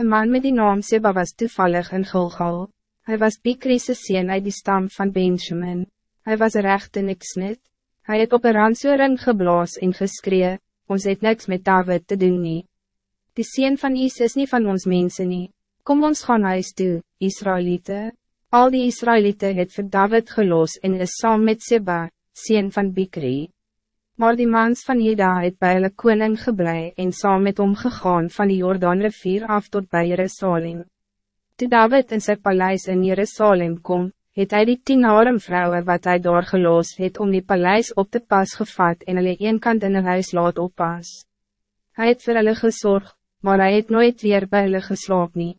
Een man met die naam Seba was toevallig in Gilgal. Hij was Bikriese sien uit die stam van Benjamin. Hij was een rechte niksnit. Hij het op een ransoring geblaas en geskree, ons het niks met David te doen nie. Die sien van Is is niet van ons mensen nie. Kom ons gaan huis toe, Israëlieten. Al die Israëlieten het vir David geloos en is saam met Seba, sien van Bikri. Maar die mans van Jeda het by hulle koning geblei en saam met hom gegaan van die Jordaanrivier af tot bij Jerusalem. Toe David in sy paleis in Jerusalem kom, het hij die tien arm vrouwen wat hij daar geloos het om die paleis op te pas gevat en hulle een kant in een huis laat oppas. Hij het vir hulle gesorg, maar hij het nooit weer by hulle geslaap nie.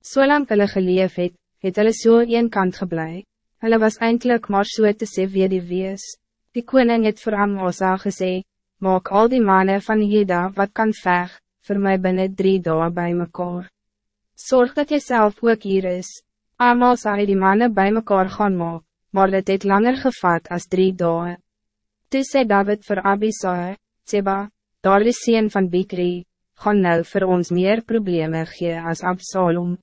Solang hulle geleef het, het hulle so een kant geblei. Hulle was eindelijk maar so te sê wie die wees. Die koning het voor Amosa gesê, maak al die mannen van Jeda wat kan veg, voor mij binnen drie dagen bij mekaar. Zorg dat je zelf ook hier is. Amosa het die mannen bij mekaar gaan maak, maar dit het langer gevat als drie dagen. Toe sê David voor Abisai, Seba, daar is sien van Bikri, gaan nou voor ons meer problemen gee als Absalom.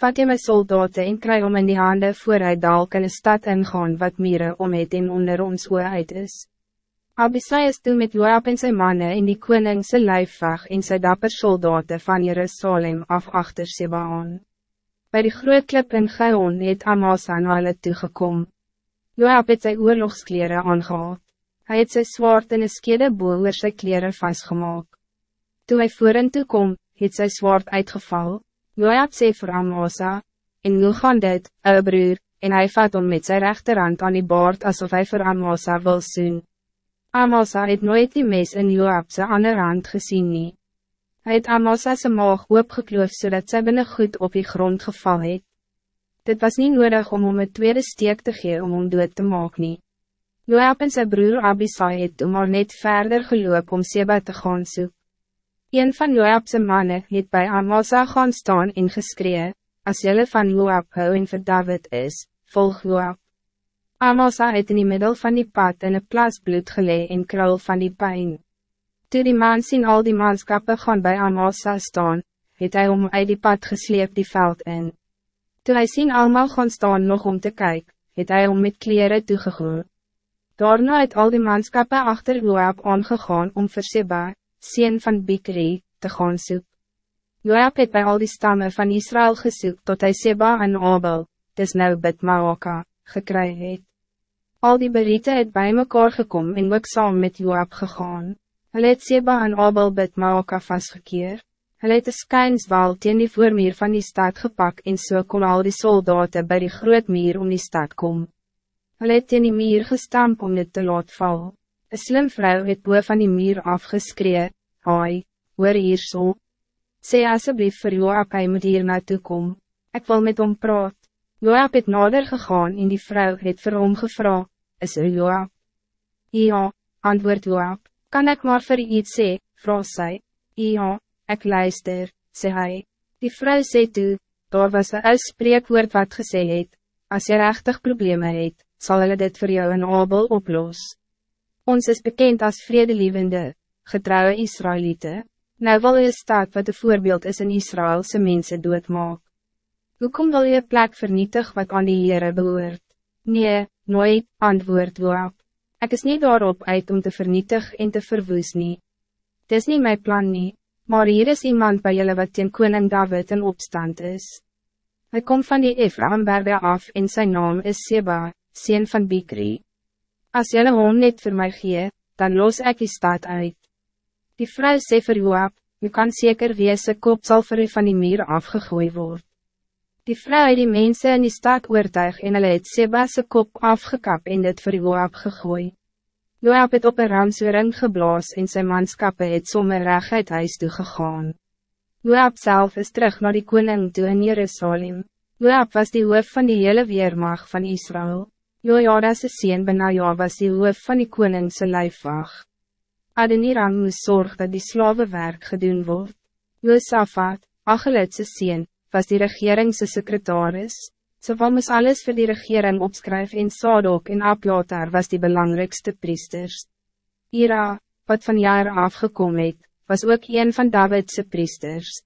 Vat je mijn soldaten en kry om in die handen voor hy dalk in een stad ingaan wat mire om het en onder ons oor uit is. Abisai is toe met Joab en sy manne en die koningse lijfvag en sy dapper soldaten van Jerusalem af achter Seba aan. By die groot klip in Geon het Amasa na hulle toegekom. Joab het sy oorlogskleren aangehad. Hij het sy zwaard in een skede boel oor sy kleren vastgemaak. Toe hy voor toe kom, het sy zwaard uitgeval. Joab sê vir Amasa, en hoe gaan dit, ou broer, en hij vat om met zijn rechterhand aan die baard alsof hij voor Amasa wil soen. Amasa het nooit die mes in Joab sy ander hand gezien nie. Hy het Amasa sy maag oopgekloof zodat sy binnen goed op die grond geval het. Dit was niet nodig om om een tweede steek te gee om hom dood te maak nie. Joab en sy broer Abisai het om maar net verder geloop om Seba te gaan soek. Een van Joabse mannen het bij Amasa gaan staan en geskree, als jelle van Joab hou en vir David is, volg Joab. Amasa het in die middel van die pad in een plaas bloed gelee en krul van die pijn. Toe die man sien al die manskappen gaan bij Amasa staan, het hij om uit die pad gesleep die veld in. Toe hij sien allemaal gaan staan nog om te kijken, het hij om met kleren toegegoed. Daarna het al die manskappen achter Joab aangegaan om vir Seba, sien van Bikri, te gaan soek. Joab het bij al die stammen van Israël gesoek tot hij Seba en Abel, dis nou Bidmaoka, gekry het. Al die beriete het bij mekaar gekom en ook saam met Joab gegaan. Hulle het Seba en Abel Bidmaoka vastgekeer. Hulle het een skynswal teen die voormeer van die stad gepak en so kon al die soldaten bij die groot meer om die stad kom. Hulle het teen die meer gestamp om dit te laat val. Een slim vrouw het boe van die muur afgeskree, Hoi, hoor hier so. Sê asseblief vir Joab, hy moet hier naartoe kom. Ik wil met hom praat. Joab het nader gegaan en die vrouw het vir hom gevra, is er Joab? Ja, antwoord Joab, kan ik maar vir iets sê, vraag sy. Ja, ik luister, sê hy. Die vrouw sê toe, daar was een uitspreekwoord wat gesê het, as jy rechtig probleme het, sal hulle dit voor jou een abel oplossen. Ons is bekend als vredelievende, getrouwe Israëlieten. Nou wil je staat wat de voorbeeld is in Israëlse mensen doodmaak. Hoekom wil je plek vernietig wat aan die Heere behoort? Nee, nooit, antwoord Joab. Ik is niet daarop uit om te vernietig en te verwoes nie. Het is niet mijn plan nie, maar hier is iemand bij jullie wat ten koning David in opstand is. Hij komt van die Ephraimberge af en zijn naam is Seba, sien van Bikri. Als jelle hom net voor mij gee, dan los ik die stad uit. Die vrouw sê vir Joab, je kan zeker wees se kop sal vir van die muur afgegooid word. Die vrouw het die mensen in die stad oortuig en hulle het Seba se kop afgekap en dit vir Joab gegooi. Joab het op een ramsoering geblaas en zijn manskappe het sommer reg uit huis toe gegaan. Joab zelf is terug naar die koning toe in Jerusalem. Joab was die hoof van die hele weermacht van Israël. Jojadas sien Benaja was die hoof van die koningse lijfwag. Adeniram moes zorg dat die slavenwerk gedoen wordt. Josafat, Achelitse sien, was die regeringse secretaris. So moes alles voor die regering opskryf en Sadok en Abjatar was die belangrijkste priesters. Ira, wat van jaar afgekomen het, was ook een van Davidse priesters.